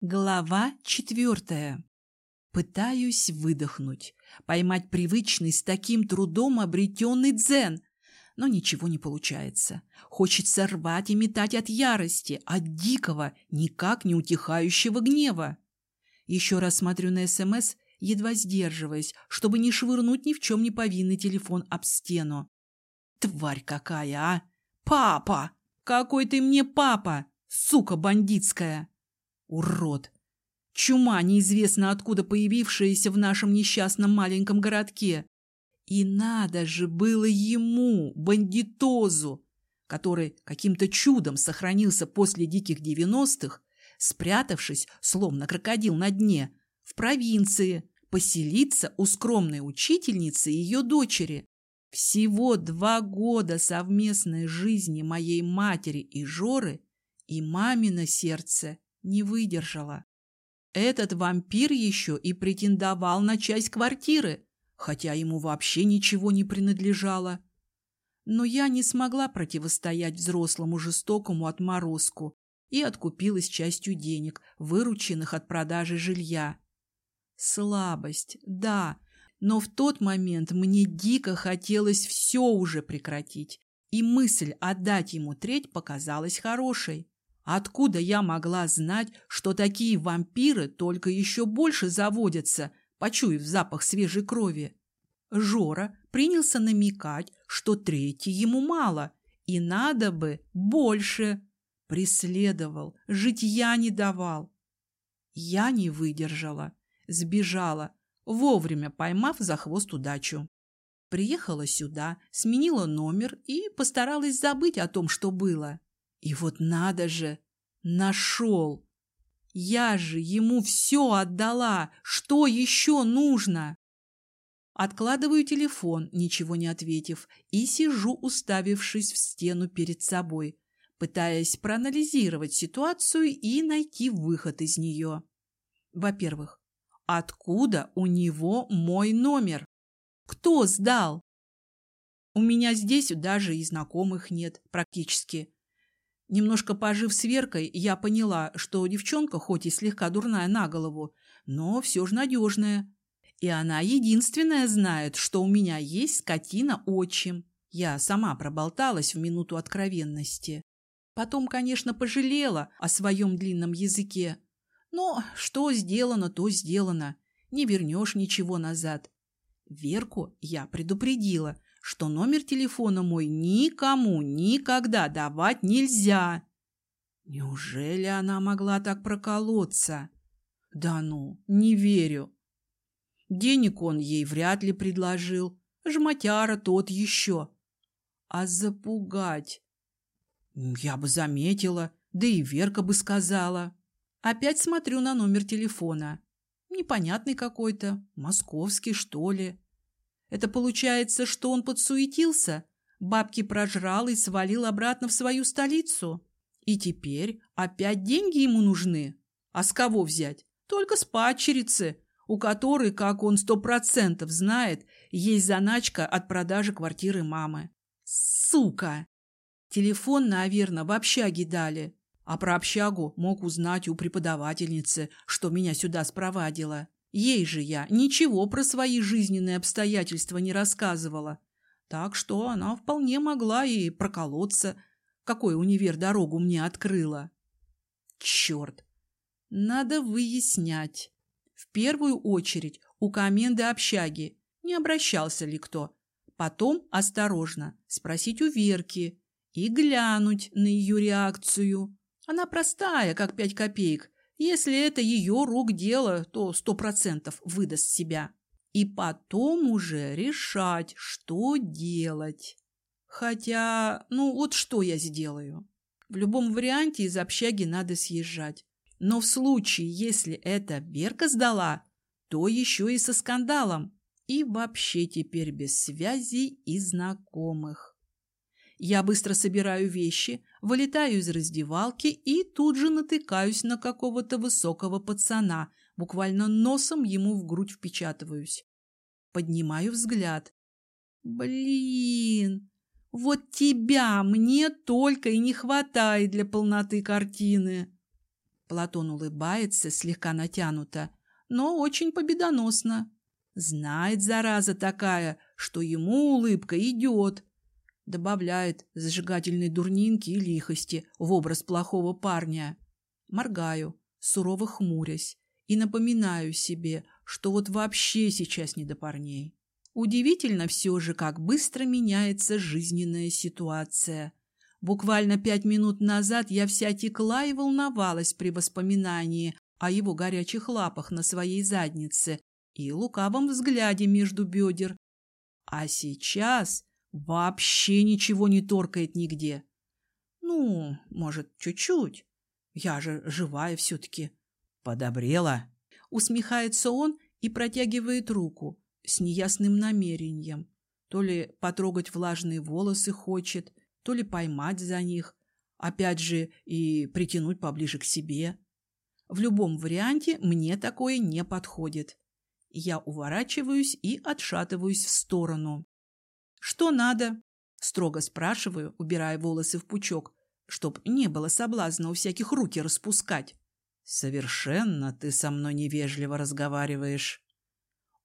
Глава четвертая. Пытаюсь выдохнуть, поймать привычный с таким трудом обретенный дзен, но ничего не получается. Хочется рвать и метать от ярости, от дикого, никак не утихающего гнева. Еще раз смотрю на СМС, едва сдерживаясь, чтобы не швырнуть ни в чем не повинный телефон об стену. Тварь какая, а! Папа! Какой ты мне папа, сука бандитская! Урод! Чума, неизвестно откуда появившаяся в нашем несчастном маленьком городке. И надо же было ему, бандитозу, который каким-то чудом сохранился после диких девяностых, спрятавшись, словно крокодил на дне, в провинции, поселиться у скромной учительницы и ее дочери. Всего два года совместной жизни моей матери и Жоры, и мамино сердце не выдержала. Этот вампир еще и претендовал на часть квартиры, хотя ему вообще ничего не принадлежало. Но я не смогла противостоять взрослому жестокому отморозку и откупилась частью денег, вырученных от продажи жилья. Слабость, да, но в тот момент мне дико хотелось все уже прекратить, и мысль отдать ему треть показалась хорошей. Откуда я могла знать, что такие вампиры только еще больше заводятся, почуяв запах свежей крови? Жора принялся намекать, что третий ему мало, и надо бы больше. Преследовал, житья не давал. Я не выдержала, сбежала, вовремя поймав за хвост удачу. Приехала сюда, сменила номер и постаралась забыть о том, что было. И вот надо же, нашел. Я же ему все отдала. Что еще нужно? Откладываю телефон, ничего не ответив, и сижу, уставившись в стену перед собой, пытаясь проанализировать ситуацию и найти выход из нее. Во-первых, откуда у него мой номер? Кто сдал? У меня здесь даже и знакомых нет практически. Немножко пожив с Веркой, я поняла, что девчонка хоть и слегка дурная на голову, но все же надежная. И она единственная знает, что у меня есть скотина-отчим. Я сама проболталась в минуту откровенности. Потом, конечно, пожалела о своем длинном языке. Но что сделано, то сделано. Не вернешь ничего назад. Верку я предупредила, что номер телефона мой никому никогда давать нельзя. Неужели она могла так проколоться? Да ну, не верю. Денег он ей вряд ли предложил. Жматяра тот еще. А запугать? Я бы заметила, да и Верка бы сказала. Опять смотрю на номер телефона. Непонятный какой-то, московский, что ли. Это получается, что он подсуетился, бабки прожрал и свалил обратно в свою столицу. И теперь опять деньги ему нужны. А с кого взять? Только с падчерицы, у которой, как он сто процентов знает, есть заначка от продажи квартиры мамы. Сука! Телефон, наверное, в общаге дали. А про общагу мог узнать у преподавательницы, что меня сюда спровадила. Ей же я ничего про свои жизненные обстоятельства не рассказывала. Так что она вполне могла и проколоться, какой универ дорогу мне открыла. Черт! Надо выяснять. В первую очередь у коменды общаги, не обращался ли кто. Потом осторожно спросить у Верки и глянуть на ее реакцию. Она простая, как пять копеек, если это ее рук дело, то сто процентов выдаст себя. И потом уже решать, что делать. Хотя, ну вот что я сделаю? В любом варианте из общаги надо съезжать. Но в случае, если это Верка сдала, то еще и со скандалом. И вообще теперь без связей и знакомых. Я быстро собираю вещи, вылетаю из раздевалки и тут же натыкаюсь на какого-то высокого пацана, буквально носом ему в грудь впечатываюсь. Поднимаю взгляд. Блин, вот тебя мне только и не хватает для полноты картины. Платон улыбается, слегка натянуто, но очень победоносно. Знает, зараза такая, что ему улыбка идет. Добавляет зажигательной дурнинки и лихости в образ плохого парня. Моргаю, сурово хмурясь, и напоминаю себе, что вот вообще сейчас не до парней. Удивительно все же, как быстро меняется жизненная ситуация. Буквально пять минут назад я вся текла и волновалась при воспоминании о его горячих лапах на своей заднице и лукавом взгляде между бедер. А сейчас вообще ничего не торкает нигде. Ну, может, чуть-чуть. Я же живая все-таки. Подобрела. Усмехается он и протягивает руку с неясным намерением. То ли потрогать влажные волосы хочет, то ли поймать за них, опять же и притянуть поближе к себе. В любом варианте мне такое не подходит. Я уворачиваюсь и отшатываюсь в сторону. «Что надо?» – строго спрашиваю, убирая волосы в пучок, чтоб не было соблазна у всяких руки распускать. «Совершенно ты со мной невежливо разговариваешь».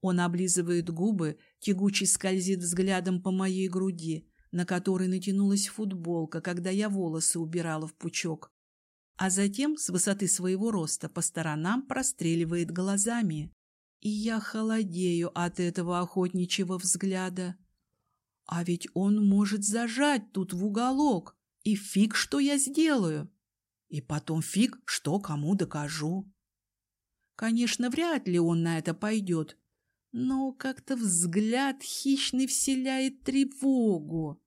Он облизывает губы, тягучий скользит взглядом по моей груди, на которой натянулась футболка, когда я волосы убирала в пучок. А затем с высоты своего роста по сторонам простреливает глазами. И я холодею от этого охотничьего взгляда. А ведь он может зажать тут в уголок, и фиг, что я сделаю. И потом фиг, что кому докажу. Конечно, вряд ли он на это пойдет, но как-то взгляд хищный вселяет тревогу.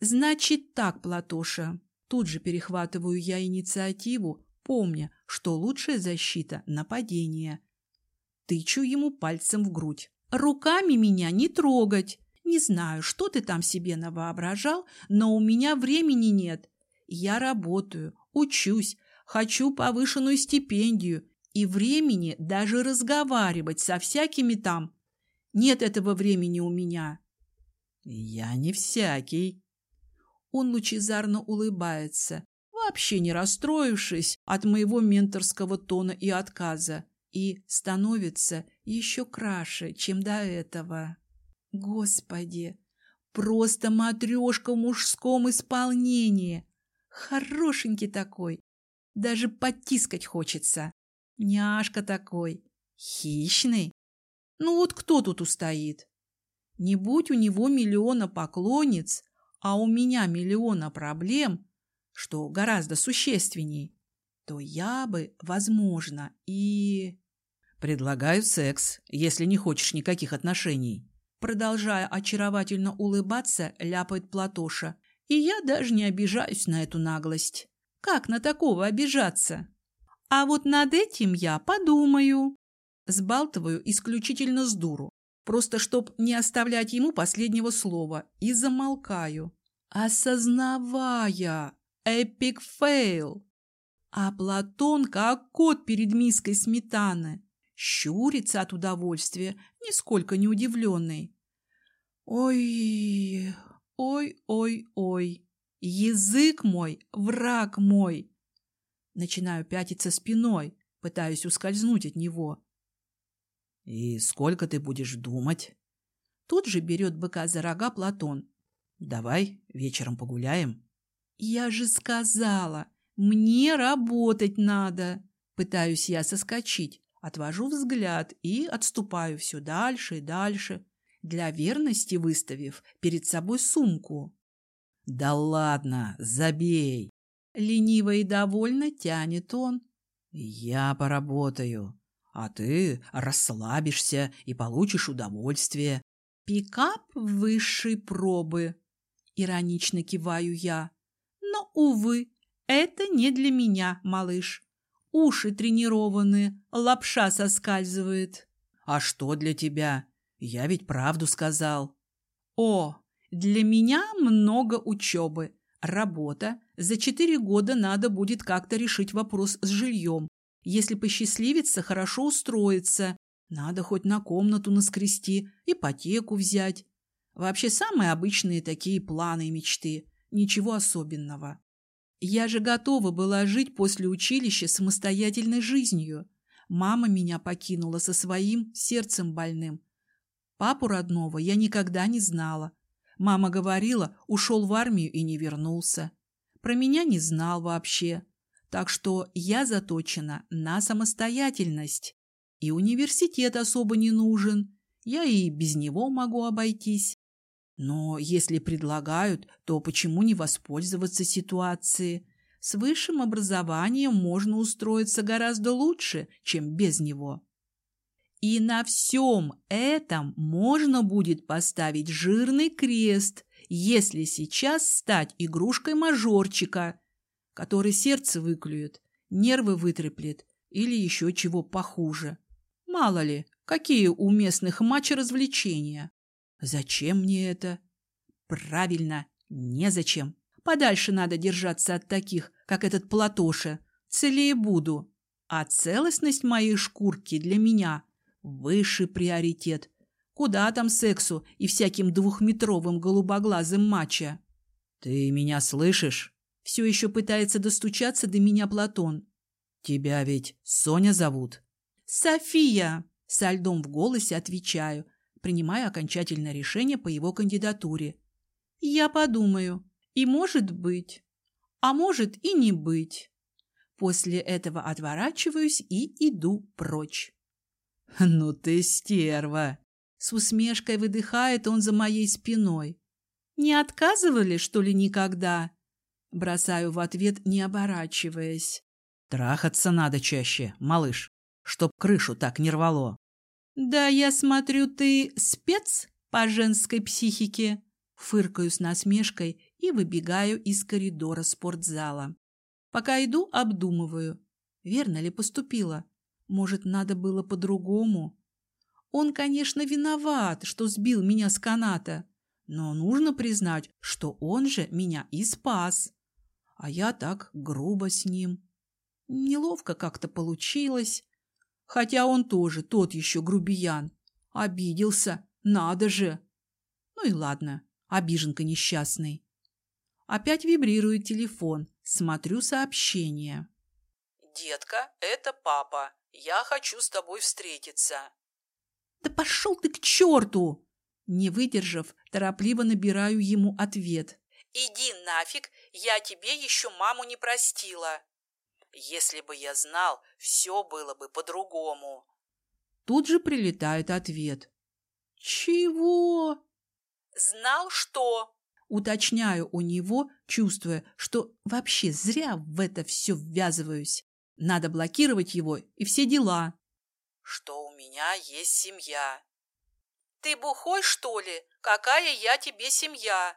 Значит так, Платоша. Тут же перехватываю я инициативу, помня, что лучшая защита — нападение. Тычу ему пальцем в грудь. Руками меня не трогать. Не знаю, что ты там себе навоображал, но у меня времени нет. Я работаю, учусь, хочу повышенную стипендию и времени даже разговаривать со всякими там. Нет этого времени у меня. Я не всякий. Он лучезарно улыбается, вообще не расстроившись от моего менторского тона и отказа, и становится еще краше, чем до этого. Господи, просто матрешка в мужском исполнении. Хорошенький такой, даже потискать хочется. Няшка такой, хищный. Ну вот кто тут устоит? Не будь у него миллиона поклонниц, а у меня миллиона проблем, что гораздо существенней, то я бы, возможно, и... Предлагаю секс, если не хочешь никаких отношений. Продолжая очаровательно улыбаться, ляпает Платоша. И я даже не обижаюсь на эту наглость. Как на такого обижаться? А вот над этим я подумаю. Сбалтываю исключительно с дуру, просто чтоб не оставлять ему последнего слова, и замолкаю, осознавая epic fail. А Платон, как кот перед миской сметаны, щурится от удовольствия, нисколько не удивленный. Ой, ой, ой, ой, язык мой, враг мой. Начинаю пятиться спиной, пытаюсь ускользнуть от него. И сколько ты будешь думать? Тут же берет быка за рога Платон. Давай вечером погуляем. Я же сказала, мне работать надо. Пытаюсь я соскочить, отвожу взгляд и отступаю все дальше и дальше, для верности выставив перед собой сумку. Да ладно, забей. Лениво и довольно тянет он. Я поработаю, а ты расслабишься и получишь удовольствие. Пикап высшей пробы. Иронично киваю я. Но, увы, это не для меня, малыш. Уши тренированы, лапша соскальзывает. А что для тебя? Я ведь правду сказал. О, для меня много учебы. Работа. За четыре года надо будет как-то решить вопрос с жильем. Если посчастливится, хорошо устроиться. Надо хоть на комнату наскрести, ипотеку взять. Вообще самые обычные такие планы и мечты. Ничего особенного. Я же готова была жить после училища самостоятельной жизнью. Мама меня покинула со своим сердцем больным. Папу родного я никогда не знала. Мама говорила, ушел в армию и не вернулся. Про меня не знал вообще. Так что я заточена на самостоятельность. И университет особо не нужен. Я и без него могу обойтись. Но если предлагают, то почему не воспользоваться ситуацией? С высшим образованием можно устроиться гораздо лучше, чем без него. И на всем этом можно будет поставить жирный крест, если сейчас стать игрушкой мажорчика, который сердце выклюет, нервы вытреплет или еще чего похуже. Мало ли, какие у местных матчи развлечения. Зачем мне это? Правильно, незачем. Подальше надо держаться от таких, как этот Платоша. Целее буду. А целостность моей шкурки для меня – высший приоритет. Куда там сексу и всяким двухметровым голубоглазым мачо? Ты меня слышишь? Все еще пытается достучаться до меня Платон. Тебя ведь Соня зовут? София! Со льдом в голосе отвечаю, принимая окончательное решение по его кандидатуре. Я подумаю. И может быть. А может и не быть. После этого отворачиваюсь и иду прочь. «Ну ты стерва!» С усмешкой выдыхает он за моей спиной. «Не отказывали, что ли, никогда?» Бросаю в ответ, не оборачиваясь. «Трахаться надо чаще, малыш, чтоб крышу так не рвало». «Да я смотрю, ты спец по женской психике?» Фыркаю с насмешкой и выбегаю из коридора спортзала. Пока иду, обдумываю, верно ли поступила. Может, надо было по-другому? Он, конечно, виноват, что сбил меня с каната, но нужно признать, что он же меня и спас. А я так грубо с ним. Неловко как-то получилось. Хотя он тоже тот еще грубиян. Обиделся, надо же. Ну и ладно, обиженка несчастный. Опять вибрирует телефон. Смотрю сообщение. «Детка, это папа. Я хочу с тобой встретиться». «Да пошел ты к черту!» Не выдержав, торопливо набираю ему ответ. «Иди нафиг, я тебе еще маму не простила». Если бы я знал, все было бы по-другому. Тут же прилетает ответ. Чего? Знал что? Уточняю у него, чувствуя, что вообще зря в это все ввязываюсь. Надо блокировать его и все дела. Что у меня есть семья. Ты бухой, что ли? Какая я тебе семья?